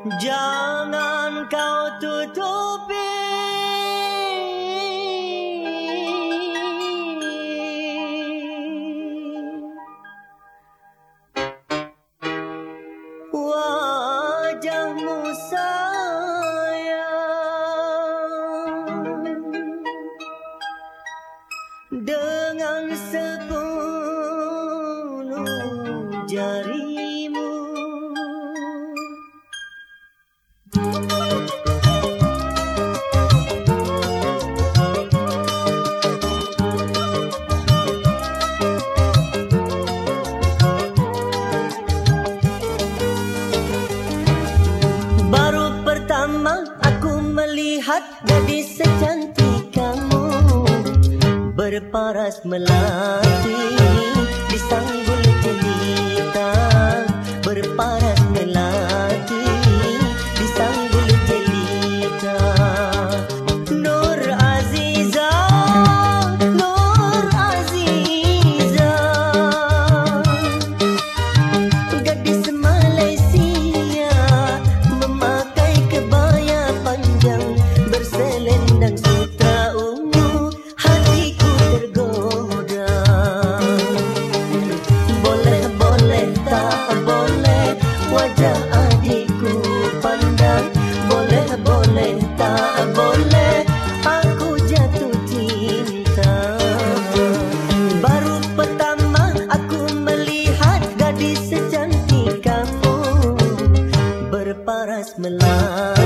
Jangan kau tutupi melihat gadis secantik kamu Berparas melati pandang. Boleh, boleh, tak boleh. Aku jatuh cinta. Baru pertama aku melihat Gadis secantik kamu. Berparas melang